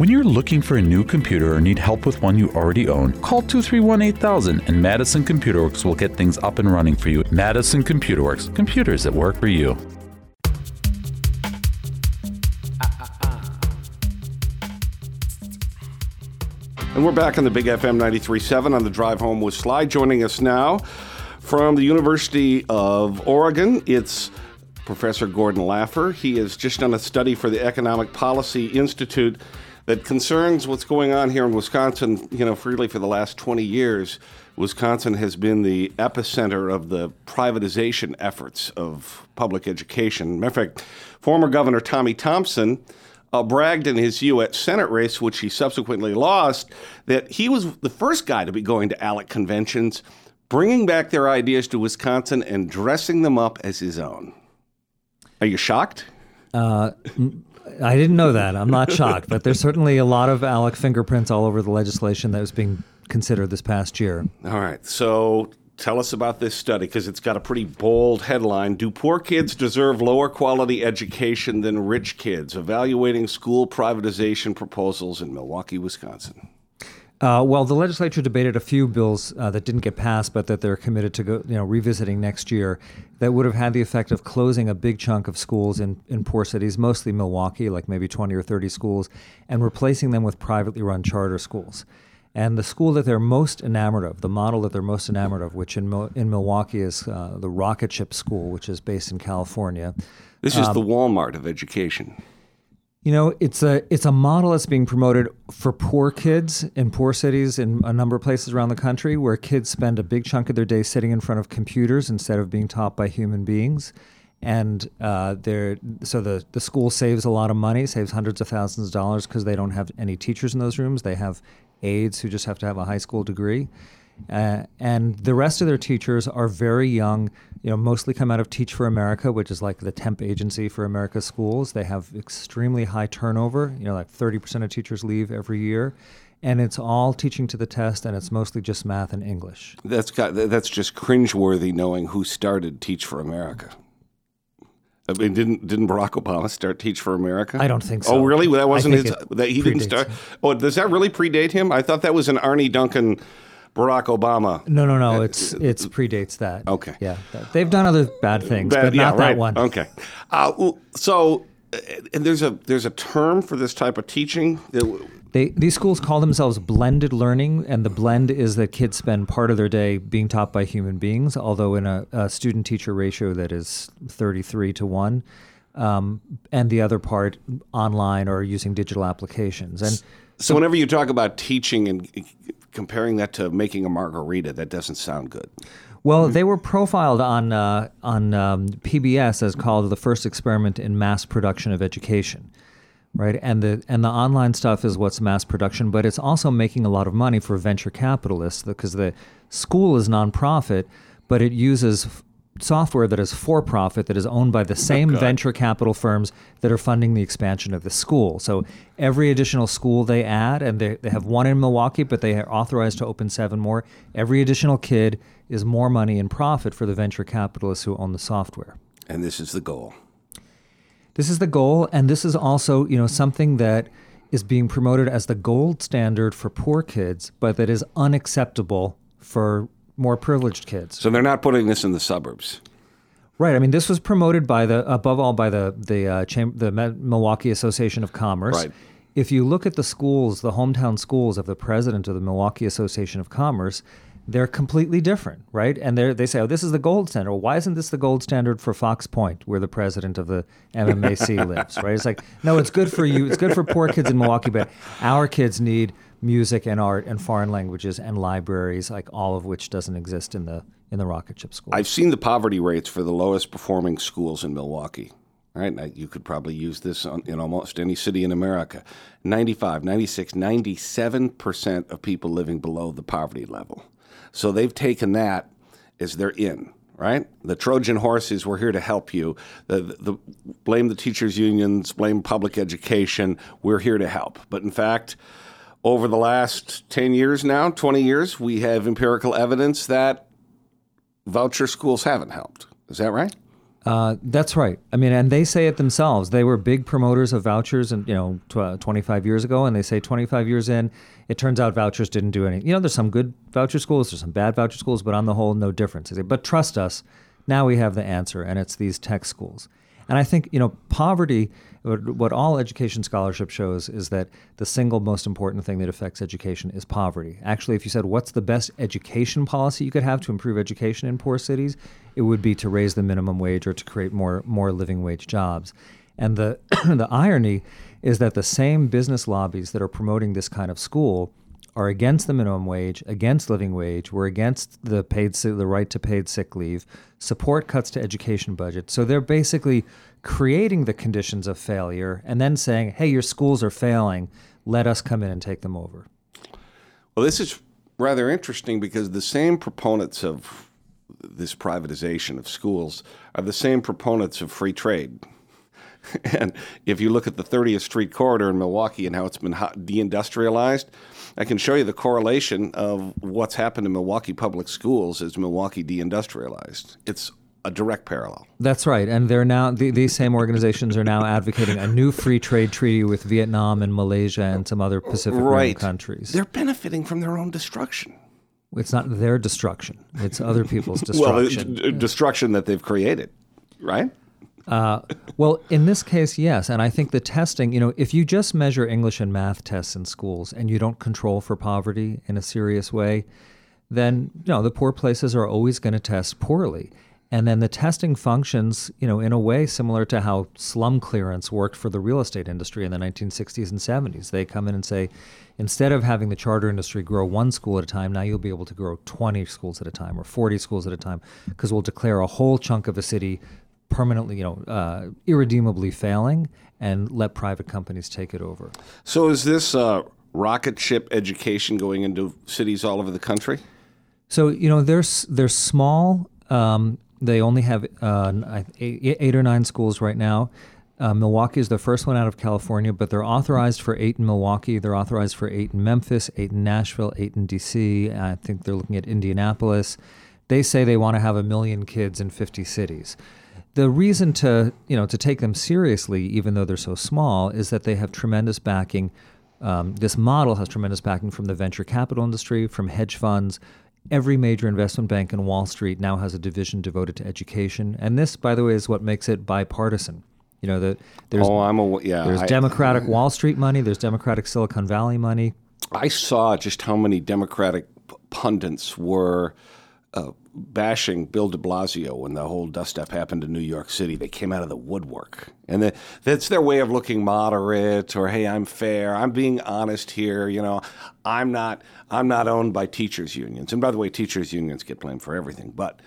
When you're looking for a new computer or need help with one you already own, call 231 8000 and Madison Computer Works will get things up and running for you. Madison Computer Works, computers that work for you. And we're back on the Big FM 93.7 on the drive home with Sly. Joining us now from the University of Oregon, it's Professor Gordon Lafer. He has just done a study for the Economic Policy Institute that concerns what's going on here in Wisconsin, you know, really for the last 20 years. Wisconsin has been the epicenter of the privatization efforts of public education. Matter of fact, former Governor Tommy Thompson uh, bragged in his U.S. Senate race, which he subsequently lost, that he was the first guy to be going to ALEC conventions, bringing back their ideas to Wisconsin and dressing them up as his own. Are you shocked? Uh, I didn't know that. I'm not shocked, but there's certainly a lot of ALEC fingerprints all over the legislation that was being considered this past year. All right. So tell us about this study because it's got a pretty bold headline Do poor kids deserve lower quality education than rich kids? Evaluating school privatization proposals in Milwaukee, Wisconsin. Uh, well, the legislature debated a few bills uh, that didn't get passed, but that they're committed to go, you know, revisiting next year. That would have had the effect of closing a big chunk of schools in, in poor cities, mostly Milwaukee, like maybe 20 or 30 schools, and replacing them with privately run charter schools. And the school that they're most enamored of, the model that they're most enamored of, which in, in Milwaukee is uh, the Rocket Ship School, which is based in California. This is um, the Walmart of education. You know, it's a it's a model that's being promoted for poor kids in poor cities in a number of places around the country where kids spend a big chunk of their day sitting in front of computers instead of being taught by human beings. And uh, they're, so the, the school saves a lot of money, saves hundreds of thousands of dollars because they don't have any teachers in those rooms. They have aides who just have to have a high school degree. Uh, and the rest of their teachers are very young, you know, mostly come out of Teach for America, which is like the temp agency for America's schools. They have extremely high turnover, you know, like 30% of teachers leave every year. And it's all teaching to the test, and it's mostly just math and English. That's got that's just cringeworthy, knowing who started Teach for America. I mean, didn't didn't Barack Obama start Teach for America? I don't think oh, so. Oh, really? That wasn't his. That he didn't start. Oh, does that really predate him? I thought that was an Arne Duncan Barack Obama. No, no, no. It's it's predates that. Okay. Yeah, they've done other bad things, but not yeah, that one. Okay. Uh, so, uh, and there's a there's a term for this type of teaching. They, these schools call themselves blended learning, and the blend is that kids spend part of their day being taught by human beings, although in a, a student teacher ratio that is 33 to 1, um, and the other part online or using digital applications. And so, so, whenever you talk about teaching and comparing that to making a margarita, that doesn't sound good. Well, they were profiled on uh, on um, PBS as called the first experiment in mass production of education, right? And the and the online stuff is what's mass production, but it's also making a lot of money for venture capitalists because the school is nonprofit, but it uses software that is for profit that is owned by the same venture capital firms that are funding the expansion of the school. So every additional school they add, and they, they have one in Milwaukee, but they are authorized to open seven more, every additional kid is more money in profit for the venture capitalists who own the software. And this is the goal. This is the goal, and this is also, you know, something that is being promoted as the gold standard for poor kids, but that is unacceptable for more privileged kids. So they're not putting this in the suburbs. Right. I mean, this was promoted by the above all by the the uh, Cham- the Milwaukee Association of Commerce. Right. If you look at the schools, the hometown schools of the president of the Milwaukee Association of Commerce, they're completely different, right? And they they say, "Oh, this is the gold standard." Well, why isn't this the gold standard for Fox Point, where the president of the MMAC lives? Right? It's like, no, it's good for you. It's good for poor kids in Milwaukee, but our kids need music and art and foreign languages and libraries, like all of which doesn't exist in the in the rocket ship school. I've seen the poverty rates for the lowest performing schools in Milwaukee. Right? Now, you could probably use this on, in almost any city in America. 95, 96, 97% of people living below the poverty level. So they've taken that as their in, right? The Trojan horses, we're here to help you. The, the, the, blame the teachers' unions, blame public education, we're here to help. But in fact, over the last 10 years now, 20 years, we have empirical evidence that voucher schools haven't helped. Is that right? Uh, that's right. I mean, and they say it themselves. They were big promoters of vouchers, and you know, tw- 25 years ago, and they say 25 years in, it turns out vouchers didn't do anything. You know, there's some good voucher schools, there's some bad voucher schools, but on the whole, no difference. But trust us, now we have the answer, and it's these tech schools. And I think you know, poverty what all education scholarship shows is that the single most important thing that affects education is poverty. Actually, if you said what's the best education policy you could have to improve education in poor cities, it would be to raise the minimum wage or to create more more living wage jobs. And the the irony is that the same business lobbies that are promoting this kind of school are against the minimum wage, against living wage, we're against the paid the right to paid sick leave, support cuts to education budget. So they're basically creating the conditions of failure and then saying, "Hey, your schools are failing. Let us come in and take them over." Well, this is rather interesting because the same proponents of this privatization of schools are the same proponents of free trade. and if you look at the 30th Street corridor in Milwaukee and how it's been deindustrialized, I can show you the correlation of what's happened in Milwaukee public schools as Milwaukee deindustrialized. It's a direct parallel. That's right, and they're now the, these same organizations are now advocating a new free trade treaty with Vietnam and Malaysia and some other Pacific right. Rim countries. They're benefiting from their own destruction. It's not their destruction; it's other people's destruction. well, destruction that they've created, right? Uh, well, in this case, yes. And I think the testing, you know, if you just measure English and math tests in schools and you don't control for poverty in a serious way, then, you know, the poor places are always going to test poorly. And then the testing functions, you know, in a way similar to how slum clearance worked for the real estate industry in the 1960s and 70s. They come in and say, instead of having the charter industry grow one school at a time, now you'll be able to grow 20 schools at a time or 40 schools at a time because we'll declare a whole chunk of a city permanently, you know, uh, irredeemably failing and let private companies take it over. So is this uh, rocket ship education going into cities all over the country? So you know, they're they're small. Um, they only have uh, eight, eight, or nine schools right now. Uh, Milwaukee is the first one out of California, but they're authorized for eight in Milwaukee. They're authorized for eight in Memphis, eight in Nashville, eight in D.C. I think they're looking at Indianapolis. They say they want to have a million kids in 50 cities. The reason to you know to take them seriously, even though they're so small, is that they have tremendous backing. Um, this model has tremendous backing from the venture capital industry, from hedge funds, Every major investment bank in Wall Street now has a division devoted to education, and this, by the way, is what makes it bipartisan. You know, that there's oh, I'm a, yeah, there's I, Democratic Wall Street money, there's Democratic Silicon Valley money. I saw just how many Democratic pundits were uh, bashing Bill de Blasio when the whole dust up happened in New York City. They came out of the woodwork. And the, that's their way of looking moderate or, hey, I'm fair. I'm being honest here. You know, I'm not, I'm not owned by teachers' unions. And by the way, teachers' unions get blamed for everything. But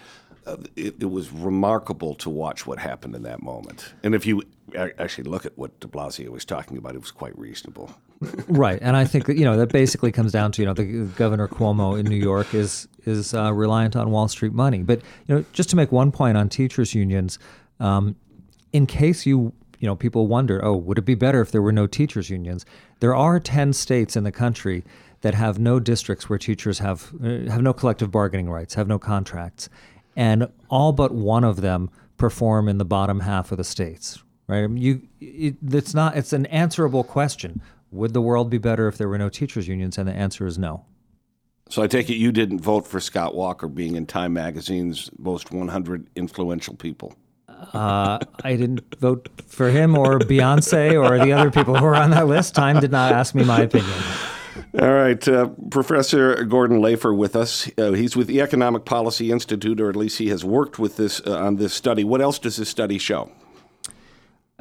uh, it, it, was remarkable to watch what happened in that moment. And if you actually look at what De Blasio was talking about, it was quite reasonable. Right, and I think that you know that basically comes down to you know the Governor Cuomo in New York is is uh, reliant on Wall Street money. But you know, just to make one point on teachers unions, um, in case you you know people wonder, oh, would it be better if there were no teachers unions? There are ten states in the country that have no districts where teachers have uh, have no collective bargaining rights, have no contracts, and all but one of them perform in the bottom half of the states. Right? You, it, it's not. It's an answerable question. Would the world be better if there were no teachers unions? And the answer is no. So I take it you didn't vote for Scott Walker being in Time Magazine's most 100 influential people. Uh, I didn't vote for him or Beyonce or the other people who are on that list. Time did not ask me my opinion. All right, uh, Professor Gordon Lafer with us. Uh, he's with the Economic Policy Institute, or at least he has worked with this uh, on this study. What else does this study show?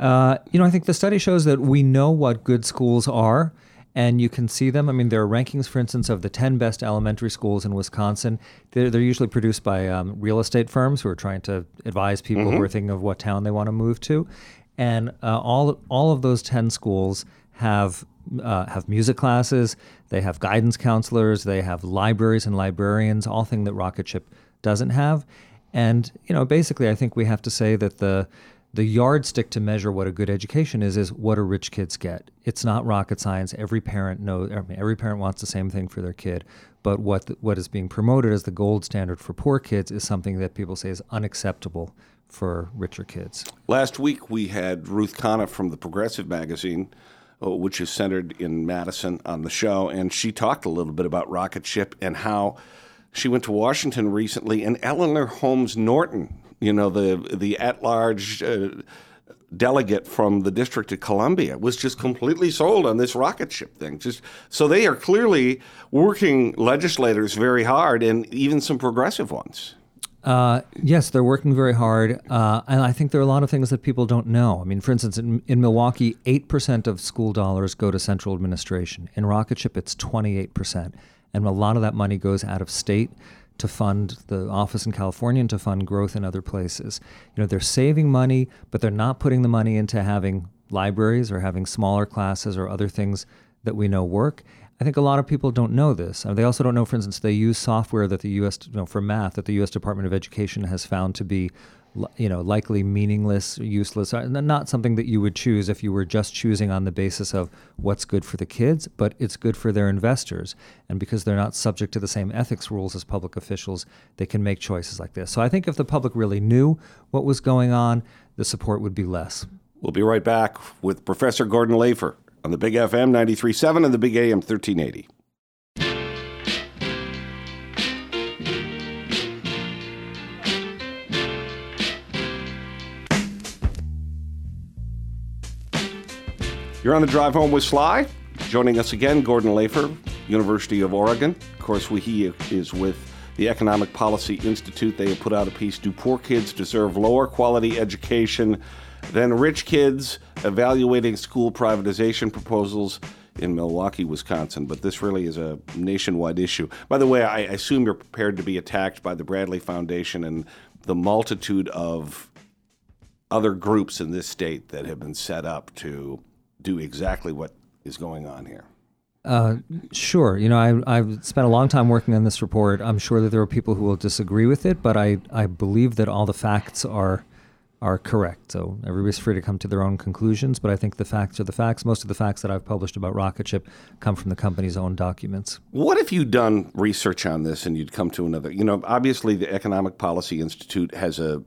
Uh, you know, I think the study shows that we know what good schools are, and you can see them. I mean, there are rankings, for instance, of the 10 best elementary schools in Wisconsin. They're, they're usually produced by um, real estate firms who are trying to advise people mm-hmm. who are thinking of what town they want to move to. And uh, all, all of those 10 schools have uh, have music classes, they have guidance counselors, they have libraries and librarians, all thing that Rocketship doesn't have. And you know, basically, I think we have to say that the the yardstick to measure what a good education is is what do rich kids get. It's not rocket science. Every parent knows. I mean, every parent wants the same thing for their kid. But what the, what is being promoted as the gold standard for poor kids is something that people say is unacceptable for richer kids. Last week we had Ruth Conniff from the Progressive magazine, uh, which is centered in Madison, on the show, and she talked a little bit about rocket ship and how she went to Washington recently, and Eleanor Holmes Norton, you know, the the at large. Uh, delegate from the District of Columbia was just completely sold on this rocket ship thing. Just so they are clearly working legislators very hard, and even some progressive ones. Uh, yes, they're working very hard, uh, and I think there are a lot of things that people don't know. I mean, for instance, in, in Milwaukee, eight percent of school dollars go to central administration. In Rocketship, it's twenty-eight percent, and a lot of that money goes out of state to fund the office in California and to fund growth in other places. You know, they're saving money, but they're not putting the money into having libraries or having smaller classes or other things that we know work. I think a lot of people don't know this. they also don't know, for instance, they use software that the U.S. You know, for math that the U.S. Department of Education has found to be, you know, likely meaningless, useless, uh, not something that you would choose if you were just choosing on the basis of what's good for the kids, but it's good for their investors. And because they're not subject to the same ethics rules as public officials, they can make choices like this. So I think if the public really knew what was going on, the support would be less. We'll be right back with Professor Gordon Lafer on the Big FM 93.7 and the Big AM 1380. You're on the drive home with Sly. Joining us again, Gordon Lafer, University of Oregon. Of course, we, he is with the Economic Policy Institute. They have put out a piece Do Poor Kids Deserve Lower Quality Education then rich kids evaluating school privatization proposals in Milwaukee, Wisconsin. But this really is a nationwide issue. By the way, I assume you're prepared to be attacked by the Bradley Foundation and the multitude of other groups in this state that have been set up to do exactly what is going on here. Uh, sure. You know, I, I've spent a long time working on this report. I'm sure that there are people who will disagree with it, but I, I believe that all the facts are are correct. So everybody's free to come to their own conclusions, but I think the facts are the facts. Most of the facts that I've published about Rocketship come from the company's own documents. What if you'd done research on this and you'd come to another? You know, obviously the Economic Policy Institute has a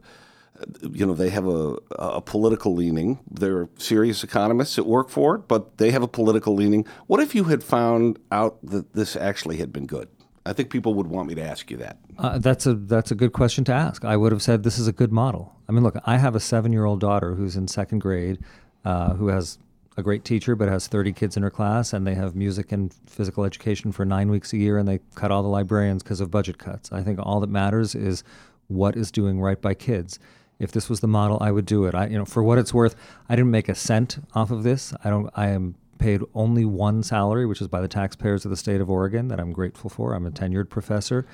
you know they have a, a political leaning they're serious economists that work for it but they have a political leaning what if you had found out that this actually had been good I think people would want me to ask you that. Uh, that's a that's a good question to ask. I would have said this is a good model. I mean, look, I have a seven year old daughter who's in second grade, uh, who has a great teacher, but has 30 kids in her class, and they have music and physical education for nine weeks a year, and they cut all the librarians because of budget cuts. I think all that matters is what is doing right by kids. If this was the model, I would do it. I, you know, for what it's worth, I didn't make a cent off of this. I don't. I am paid only one salary, which is by the taxpayers of the state of Oregon, that I'm grateful for. I'm a tenured professor.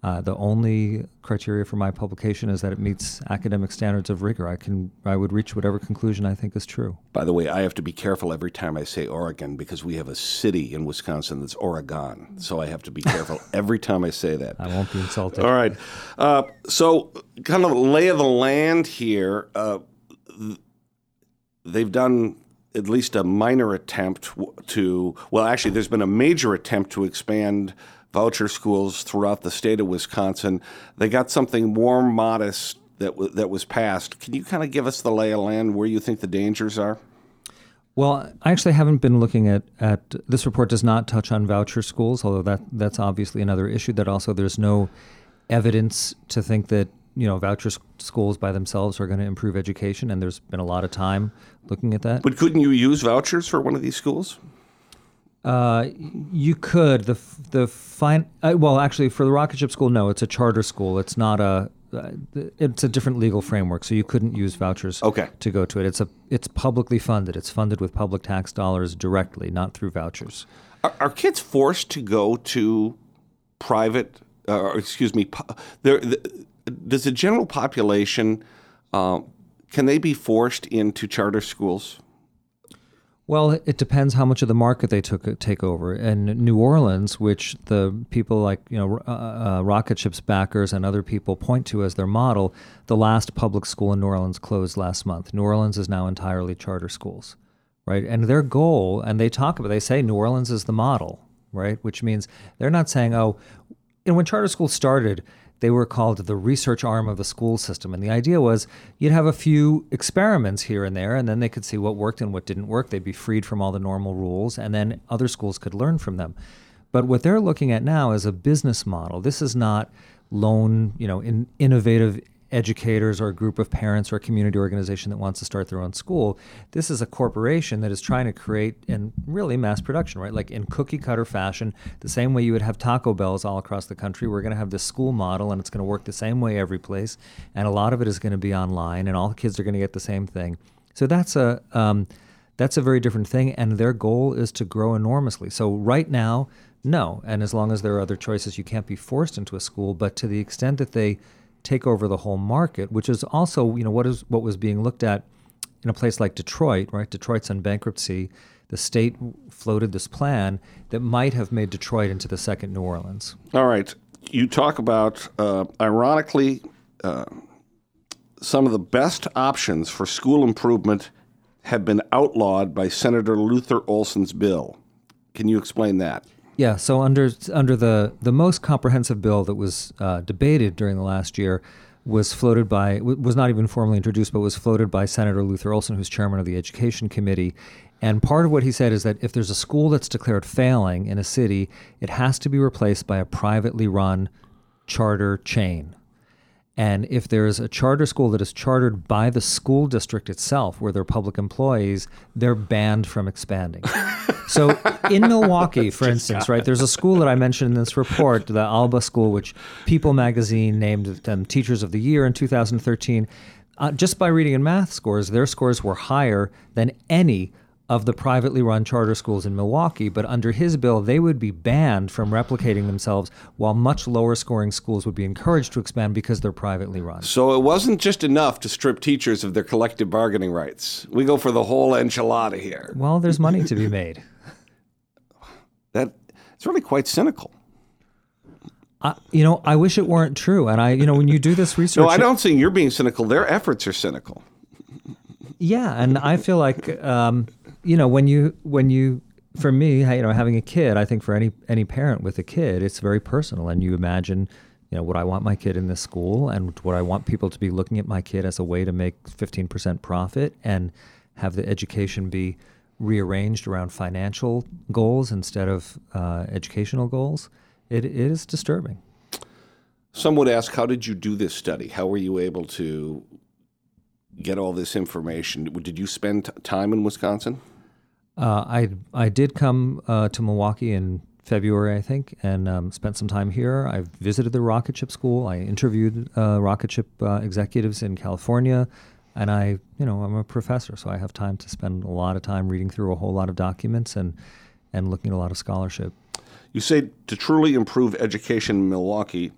Uh, the only criteria for my publication is that it meets academic standards of rigor. I can I would reach whatever conclusion I think is true. By the way, I have to be careful every time I say Oregon because we have a city in Wisconsin that's Oregon, so I have to be careful every time I say that. I won't be insulted. All right. Uh, so, kind of lay of the land here. Uh, they've done at least a minor attempt to, well, actually, there's been a major attempt to expand voucher schools throughout the state of Wisconsin. They got something more modest that, w- that was passed. Can you kind of give us the lay of land where you think the dangers are? Well, I actually haven't been looking at, at this report does not touch on voucher schools, although that that's obviously another issue that also there's no evidence to think that you know voucher schools by themselves are going to improve education, and there's been a lot of time looking at that. But couldn't you use vouchers for one of these schools? Uh, you could. The the fine uh, well actually for the rocket ship school no it's a charter school. It's not a uh, it's a different legal framework so you couldn't use vouchers okay. to go to it. It's a it's publicly funded. It's funded with public tax dollars directly not through vouchers. Are, are kids forced to go to private uh, or excuse me there the, does the general population uh, can they be forced into charter schools? Well, it depends how much of the market they took take over. And New Orleans, which the people like you know uh, uh, rocket ships backers and other people point to as their model, the last public school in New Orleans closed last month. New Orleans is now entirely charter schools, right? And their goal, and they talk about, they say New Orleans is the model, right? Which means they're not saying, oh, and when charter schools started, they were called the research arm of the school system. And the idea was you'd have a few experiments here and there, and then they could see what worked and what didn't work. They'd be freed from all the normal rules, and then other schools could learn from them. But what they're looking at now is a business model. This is not lone, you know, in, innovative educators or a group of parents or a community organization that wants to start their own school. This is a corporation that is trying to create and really mass production, right? Like in cookie cutter fashion, the same way you would have Taco Bells all across the country, we're going to have this school model and it's going to work the same way every place. And a lot of it is going to be online and all the kids are going to get the same thing. So that's a, um, that's a very different thing. And their goal is to grow enormously. So right now, no. And as long as there are other choices, you can't be forced into a school. But to the extent that they take over the whole market, which is also you know what is what was being looked at in a place like Detroit, right? Detroit's in bankruptcy. The state floated this plan that might have made Detroit into the second New Orleans. All right, you talk about uh, ironically uh, some of the best options for school improvement have been outlawed by Senator Luther Olsen's bill. Can you explain that? Yeah, so under under the the most comprehensive bill that was uh, debated during the last year was floated by was not even formally introduced, but was floated by Senator Luther Olsen, who's chairman of the Education Committee. And part of what he said is that if there's a school that's declared failing in a city, it has to be replaced by a privately run charter chain. And if there's a charter school that is chartered by the school district itself, where they're public employees, they're banned from expanding. so in Milwaukee, for instance, right, there's a school that I mentioned in this report, the Alba School, which People magazine named them Teachers of the Year in 2013. Uh, just by reading and math scores, their scores were higher than any of the privately run charter schools in Milwaukee, but under his bill, they would be banned from replicating themselves, while much lower scoring schools would be encouraged to expand because they're privately run. So it wasn't just enough to strip teachers of their collective bargaining rights. We go for the whole enchilada here. Well, there's money to be made. that it's really quite cynical. I, you know, I wish it weren't true. And I, you know, when you do this research, no, I don't think you're being cynical. Their efforts are cynical. Yeah, and I feel like um, you know when you when you for me you know having a kid i think for any any parent with a kid it's very personal. And you imagine you know would i want my kid in this school? And would i want people to be looking at my kid as a way to make 15% profit and have the education be rearranged around financial goals instead of uh, educational goals? It, it is disturbing. Some would ask how did you do this study? How were you able to get all this information? Did you spend time in Wisconsin? Uh, I I did come uh, to Milwaukee in February, I think, and um, spent some time here. I visited the rocket ship school. I interviewed uh, rocket ship uh, executives in California, and I, you know, I'm a professor, so I have time to spend a lot of time reading through a whole lot of documents and and looking at a lot of scholarship. You say to truly improve education in Milwaukee,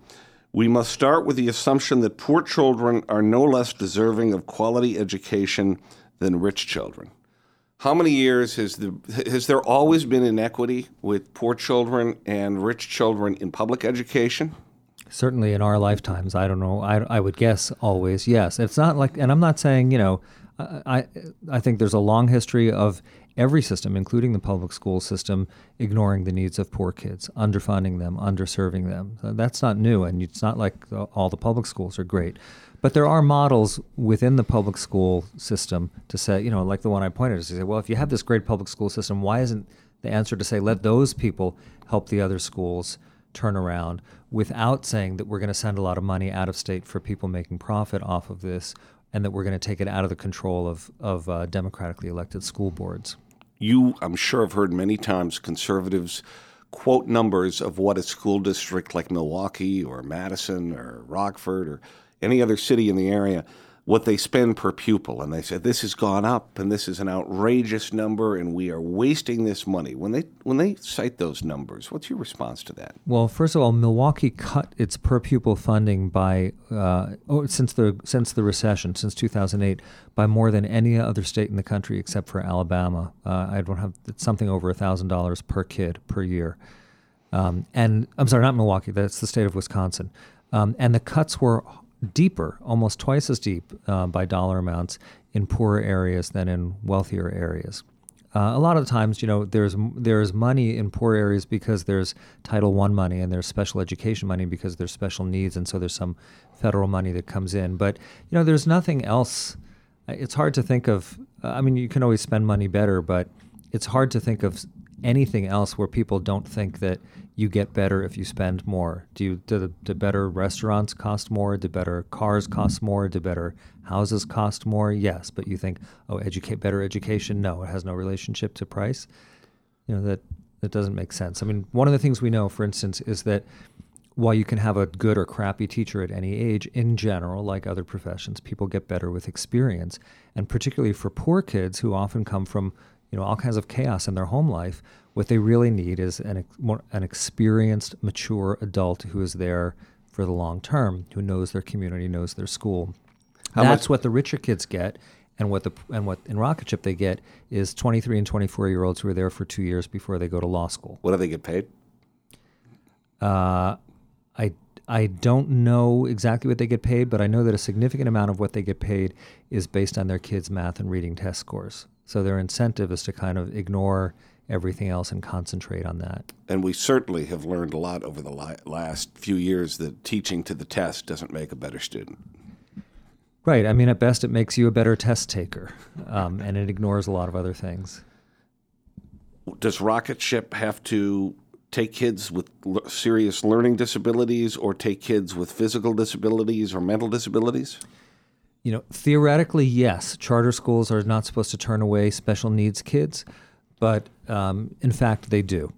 we must start with the assumption that poor children are no less deserving of quality education than rich children. How many years has the has there always been inequity with poor children and rich children in public education? Certainly in our lifetimes, I don't know. I, I would guess always yes. It's not like, and I'm not saying you know, I I think there's a long history of every system, including the public school system, ignoring the needs of poor kids, underfunding them, underserving them. That's not new, and it's not like all the public schools are great. But there are models within the public school system to say, you know, like the one I pointed to say, well, if you have this great public school system, why isn't the answer to say let those people help the other schools turn around without saying that we're going to send a lot of money out of state for people making profit off of this and that we're going to take it out of the control of, of uh, democratically elected school boards. You, I'm sure, have heard many times conservatives quote numbers of what a school district like Milwaukee or Madison or Rockford or any other city in the area what they spend per pupil. And they said, this has gone up and this is an outrageous number and we are wasting this money. When they, when they cite those numbers, what's your response to that? Well, first of all, Milwaukee cut its per pupil funding by, uh, oh, since, the, since the recession, since 2008, by more than any other state in the country except for Alabama. Uh, I don't have, it's something over $1,000 per kid per year. Um, and I'm sorry, not Milwaukee, that's the state of Wisconsin. Um, and the cuts were deeper, almost twice as deep uh, by dollar amounts in poorer areas than in wealthier areas. Uh, a lot of times, you know, there's there's money in poor areas because there's Title One money and there's special education money because there's special needs, and so there's some federal money that comes in. But you know, there's nothing else. It's hard to think of. I mean, you can always spend money better, but it's hard to think of anything else where people don't think that you get better if you spend more. Do you do, the, do better restaurants cost more? Do better cars cost more? Do better houses cost more? Yes, but you think, oh, educate better education? No, it has no relationship to price. You know that that doesn't make sense. I mean, one of the things we know, for instance, is that while you can have a good or crappy teacher at any age, in general, like other professions, people get better with experience. And particularly for poor kids who often come from you know all kinds of chaos in their home life, what they really need is an an experienced, mature adult who is there for the long term, who knows their community, knows their school. How That's much? what the richer kids get, and what the and what in Rocketship they get is 23 and 24 year olds who are there for two years before they go to law school. What do they get paid? Uh, I I don't know exactly what they get paid, but I know that a significant amount of what they get paid is based on their kids' math and reading test scores. So their incentive is to kind of ignore everything else and concentrate on that. And we certainly have learned a lot over the last few years that teaching to the test doesn't make a better student. Right. I mean, at best, it makes you a better test taker, um, and it ignores a lot of other things. Does Rocketship have to take kids with serious learning disabilities or take kids with physical disabilities or mental disabilities? You know, theoretically, yes. Charter schools are not supposed to turn away special needs kids, but um, in fact, they do.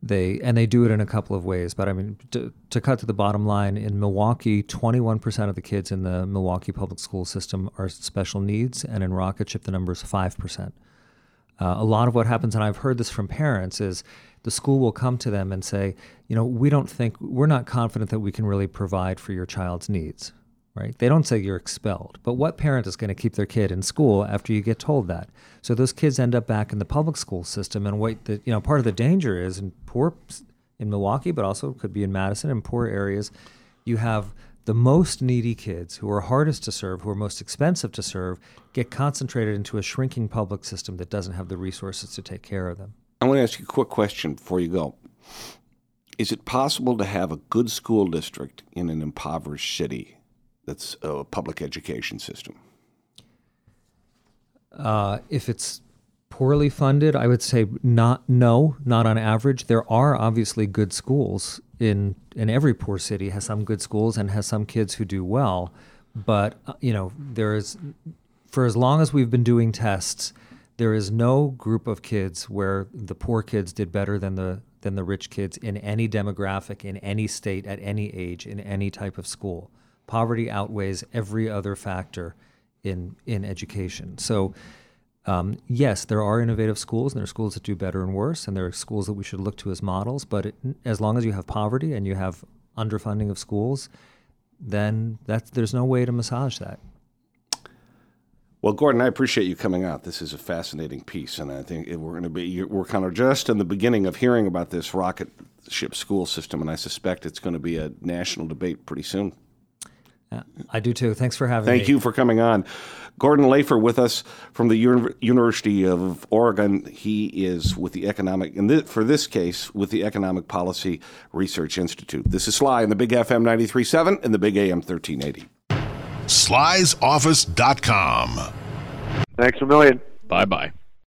They and they do it in a couple of ways. But I mean, to, to cut to the bottom line, in Milwaukee, 21% of the kids in the Milwaukee public school system are special needs, and in Rocketship, the number is 5%. Uh, a lot of what happens, and I've heard this from parents, is the school will come to them and say, you know, we don't think, we're not confident that we can really provide for your child's needs right? They don't say you're expelled, but what parent is going to keep their kid in school after you get told that? So those kids end up back in the public school system, and what the you know part of the danger is in poor in Milwaukee, but also could be in Madison and poor areas, you have the most needy kids who are hardest to serve, who are most expensive to serve, get concentrated into a shrinking public system that doesn't have the resources to take care of them. I want to ask you a quick question before you go. Is it possible to have a good school district in an impoverished city that's a public education system? Uh, if it's poorly funded, I would say not. No, not on average. There are obviously good schools in in every poor city has some good schools and has some kids who do well. But uh, you know, there is for as long as we've been doing tests, there is no group of kids where the poor kids did better than the than the rich kids in any demographic, in any state, at any age, in any type of school poverty outweighs every other factor in in education. So. Um, yes, there are innovative schools, and there are schools that do better and worse, and there are schools that we should look to as models. But it, as long as you have poverty and you have underfunding of schools, then that's, there's no way to massage that. Well, Gordon, I appreciate you coming out. This is a fascinating piece, and I think we're going to be we're kind of just in the beginning of hearing about this rocket ship school system, and I suspect it's going to be a national debate pretty soon. Yeah, I do too. Thanks for having Thank me. Thank you for coming on. Gordon Lafer with us from the University of Oregon. He is with the Economic, and th- for this case, with the Economic Policy Research Institute. This is Sly in the Big FM 93.7 and the Big AM 1380. Sly'sOffice.com. Thanks a million. Bye bye.